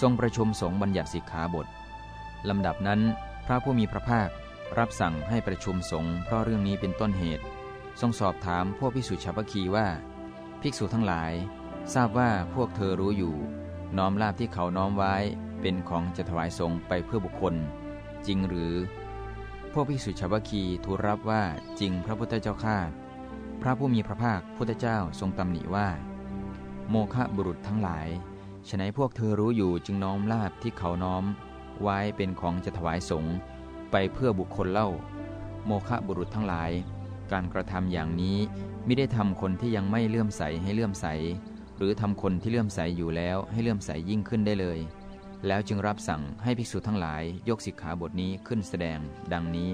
ทรงประชุมสงฆ์บัญญัติสิกขาบทลำดับนั้น พระผู้มีพระภาครับสั่งให้ประชุมสงฆ์เพราะเรื่องนี้เป็นต้นเหตุ ทรงสอบถามพวกภิกษุชาวพคีว่า ภิกษุทั้งหลาย ทราบว่าพวกเธอรู้อยู่ น้อมลาบที่เขาน้อมไว้เป็นของจะถวายสงฆ์ไปเพื่อบุคคล จริงหรือ พวกภิกษุชาวพคีทูลรับว่าจริงพระพุทธเจ้าข้าพระผู้มีพระภาคพุทธเจ้าทรงตำหนิว่า โมฆะบุรุษทั้งหลาย ฉนัยพวกเธอรู้อยู่จึงน้อมลาบที่เขาน้อม ไว้เป็นของจะถวายสงฆ์ไปเพื่อบุคคลเล่า โมฆะบุรุษทั้งหลาย การกระทำอย่างนี้ไม่ได้ทำคนที่ยังไม่เลื่อมใสให้เลื่อมใส หรือทำคนที่เลื่อมใสอยู่แล้วให้เลื่อมใสยิ่งขึ้นได้เลย แล้วจึงรับสั่งให้ภิกษุทั้งหลายยกสิกขาบทนี้ขึ้นแสดง ดังนี้